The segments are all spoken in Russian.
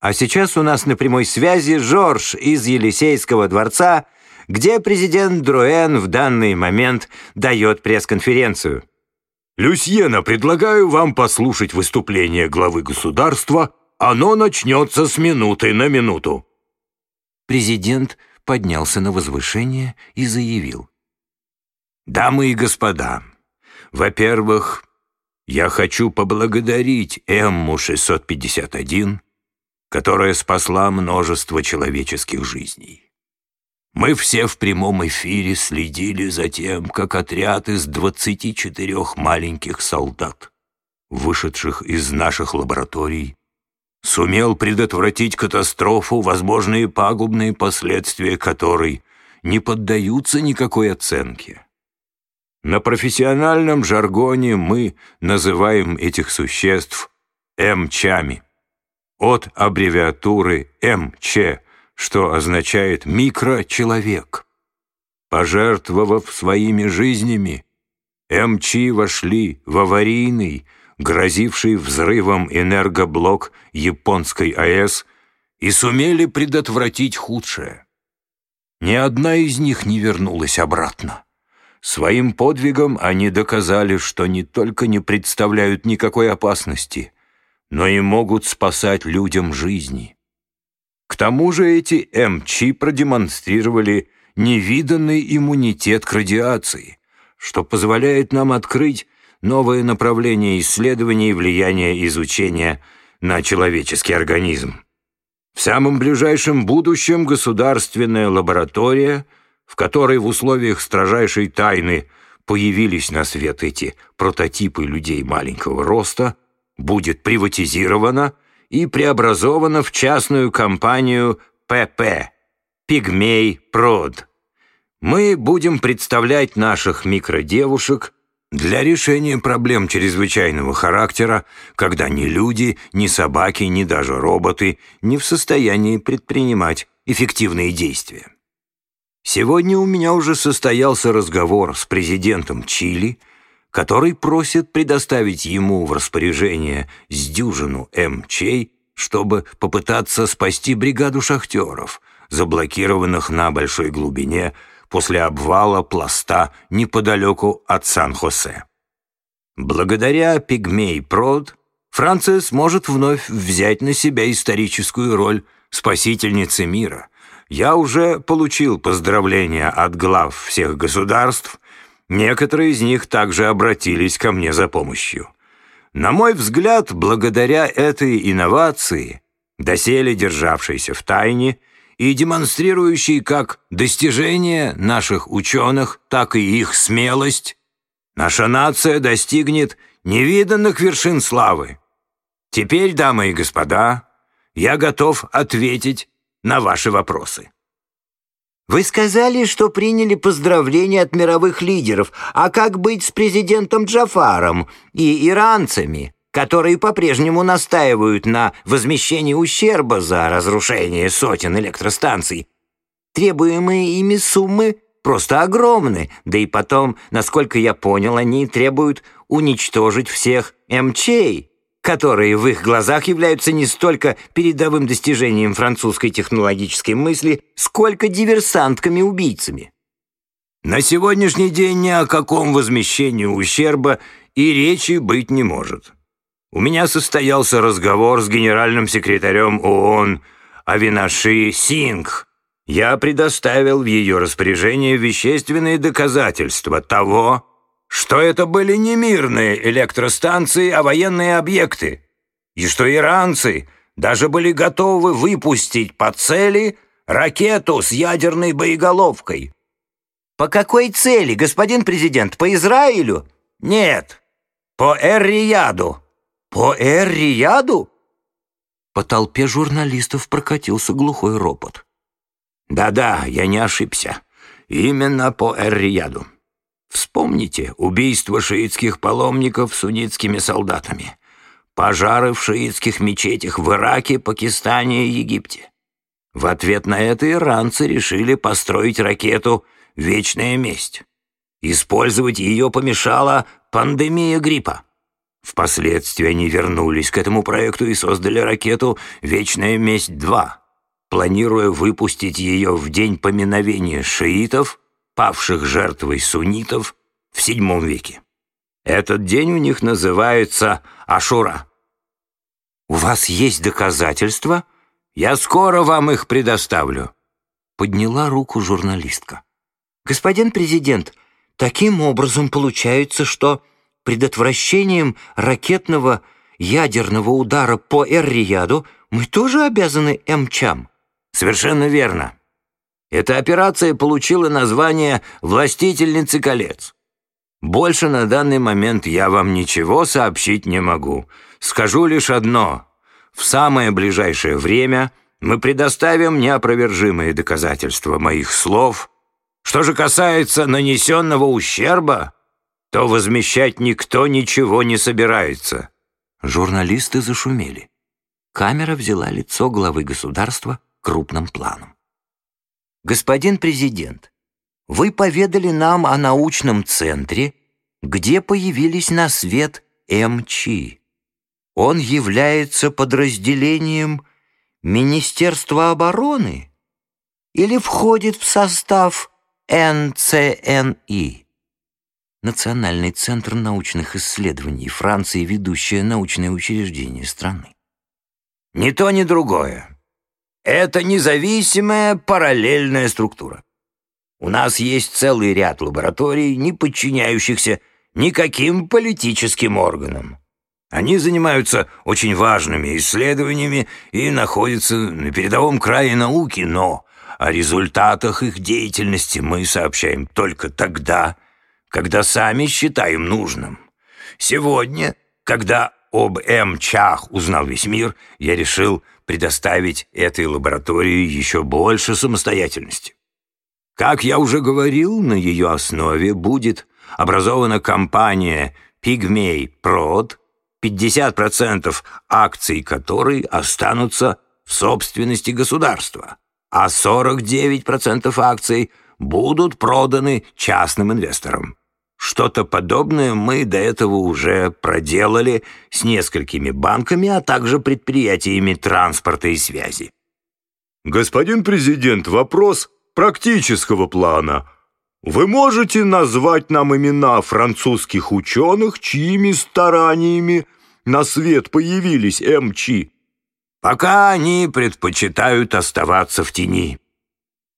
А сейчас у нас на прямой связи Жорж из Елисейского дворца, где президент Друэн в данный момент дает пресс-конференцию. «Люсьена, предлагаю вам послушать выступление главы государства. Оно начнется с минуты на минуту». Президент поднялся на возвышение и заявил. «Дамы и господа, во-первых, я хочу поблагодарить Эмму-651, которая спасла множество человеческих жизней. Мы все в прямом эфире следили за тем, как отряд из 24 маленьких солдат, вышедших из наших лабораторий, сумел предотвратить катастрофу, возможные пагубные последствия которой не поддаются никакой оценке. На профессиональном жаргоне мы называем этих существ МЧами от аббревиатуры МЧ, что означает «микрочеловек». Пожертвовав своими жизнями, МЧ вошли в аварийный, грозивший взрывом энергоблок японской АЭС и сумели предотвратить худшее. Ни одна из них не вернулась обратно. Своим подвигом они доказали, что не только не представляют никакой опасности, но и могут спасать людям жизни. К тому же эти МЧ продемонстрировали невиданный иммунитет к радиации, что позволяет нам открыть новое направление исследований влияния изучения на человеческий организм. В самом ближайшем будущем государственная лаборатория, в которой в условиях строжайшей тайны появились на свет эти прототипы людей маленького роста, будет приватизирована и преобразована в частную компанию ПП «Пигмей Прод». Мы будем представлять наших микродевушек для решения проблем чрезвычайного характера, когда ни люди, ни собаки, ни даже роботы не в состоянии предпринимать эффективные действия. Сегодня у меня уже состоялся разговор с президентом Чили, который просит предоставить ему в распоряжение с дюжину МЧ, чтобы попытаться спасти бригаду шахтеров, заблокированных на большой глубине после обвала пласта неподалеку от Сан-Хосе. Благодаря Пигмей Прод Франция сможет вновь взять на себя историческую роль спасительницы мира. Я уже получил поздравления от глав всех государств, некоторые из них также обратились ко мне за помощью. На мой взгляд, благодаря этой инновации, доселе державшейся в тайне, и демонстрирующий как достижение наших ученых, так и их смелость, наша нация достигнет невиданных вершин славы. Теперь, дамы и господа, я готов ответить на ваши вопросы. Вы сказали, что приняли поздравления от мировых лидеров. А как быть с президентом Джафаром и иранцами? которые по-прежнему настаивают на возмещении ущерба за разрушение сотен электростанций. Требуемые ими суммы просто огромны, да и потом, насколько я понял, они требуют уничтожить всех МЧей, которые в их глазах являются не столько передовым достижением французской технологической мысли, сколько диверсантками-убийцами. На сегодняшний день ни о каком возмещении ущерба и речи быть не может. У меня состоялся разговор с генеральным секретарем ООН Авинаши Сингх. Я предоставил в ее распоряжение вещественные доказательства того, что это были не мирные электростанции, а военные объекты, и что иранцы даже были готовы выпустить по цели ракету с ядерной боеголовкой. По какой цели, господин президент? По Израилю? Нет, по Эр-Рияду. «По Эр-Рияду?» По толпе журналистов прокатился глухой ропот. «Да-да, я не ошибся. Именно по Эр-Рияду. Вспомните убийство шиитских паломников суннитскими солдатами, пожары в шиитских мечетях в Ираке, Пакистане и Египте. В ответ на это иранцы решили построить ракету «Вечная месть». Использовать ее помешала пандемия гриппа. Впоследствии они вернулись к этому проекту и создали ракету «Вечная месть-2», планируя выпустить ее в день поминовения шиитов, павших жертвой суннитов в VII веке. Этот день у них называется Ашура. «У вас есть доказательства?» «Я скоро вам их предоставлю», — подняла руку журналистка. «Господин президент, таким образом получается, что предотвращением ракетного ядерного удара по Эр-Рияду мы тоже обязаны МЧАМ?» «Совершенно верно. Эта операция получила название «Властительницы колец». Больше на данный момент я вам ничего сообщить не могу. Скажу лишь одно. В самое ближайшее время мы предоставим неопровержимые доказательства моих слов. Что же касается нанесенного ущерба, то возмещать никто ничего не собирается». Журналисты зашумели. Камера взяла лицо главы государства крупным планом. «Господин президент, вы поведали нам о научном центре, где появились на свет МЧ. Он является подразделением Министерства обороны или входит в состав НЦНИ? Национальный центр научных исследований Франции, ведущее научное учреждение страны. Ни то, ни другое. Это независимая параллельная структура. У нас есть целый ряд лабораторий, не подчиняющихся никаким политическим органам. Они занимаются очень важными исследованиями и находятся на передовом крае науки, но о результатах их деятельности мы сообщаем только тогда, когда сами считаем нужным. Сегодня, когда об М. Чах узнал весь мир, я решил предоставить этой лаборатории еще больше самостоятельности. Как я уже говорил, на ее основе будет образована компания «Пигмей Прод», 50% акций которой останутся в собственности государства, а 49% акций будут проданы частным инвесторам. Что-то подобное мы до этого уже проделали с несколькими банками, а также предприятиями транспорта и связи. Господин президент, вопрос практического плана. Вы можете назвать нам имена французских ученых, чьими стараниями на свет появились МЧ? Пока они предпочитают оставаться в тени.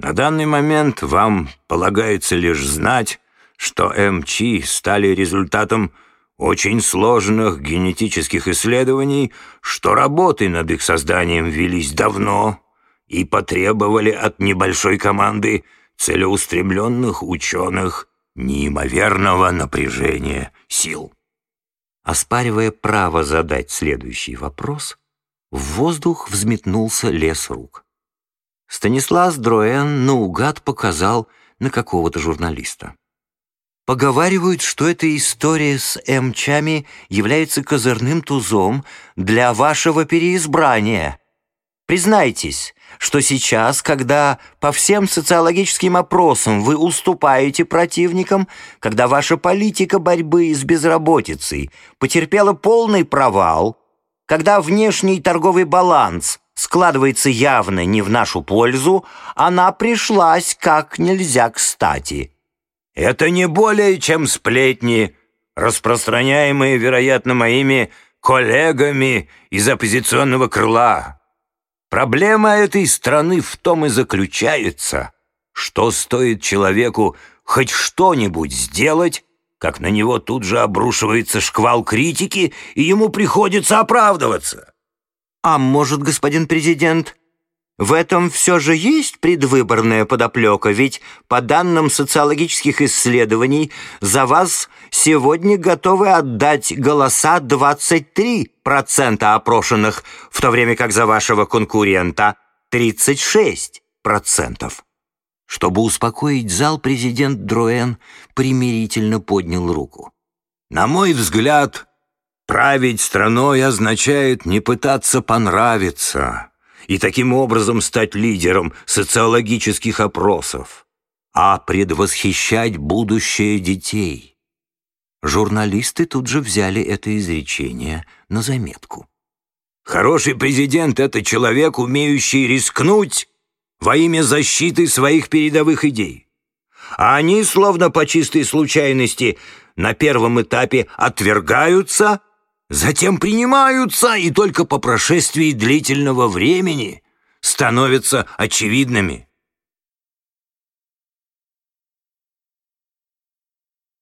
На данный момент вам полагается лишь знать, что МЧ стали результатом очень сложных генетических исследований, что работы над их созданием велись давно и потребовали от небольшой команды целеустремленных ученых неимоверного напряжения сил. Оспаривая право задать следующий вопрос, в воздух взметнулся лес рук. Станислав Дроен наугад показал на какого-то журналиста. Поговаривают, что эта история с эмчами является козырным тузом для вашего переизбрания. Признайтесь, что сейчас, когда по всем социологическим опросам вы уступаете противникам, когда ваша политика борьбы с безработицей потерпела полный провал, когда внешний торговый баланс складывается явно не в нашу пользу, она пришлась как нельзя кстати. Это не более чем сплетни, распространяемые, вероятно, моими коллегами из оппозиционного крыла. Проблема этой страны в том и заключается, что стоит человеку хоть что-нибудь сделать, как на него тут же обрушивается шквал критики, и ему приходится оправдываться. А может, господин президент, в этом все же есть предвыборная подоплека, ведь по данным социологических исследований за вас сегодня готовы отдать голоса 23% опрошенных, в то время как за вашего конкурента 36%. Чтобы успокоить зал, президент Дроен примирительно поднял руку. «На мой взгляд, править страной означает не пытаться понравиться» и таким образом стать лидером социологических опросов, а предвосхищать будущее детей. Журналисты тут же взяли это изречение на заметку. Хороший президент — это человек, умеющий рискнуть во имя защиты своих передовых идей. А они, словно по чистой случайности, на первом этапе отвергаются, затем принимаются и только по прошествии длительного времени становятся очевидными.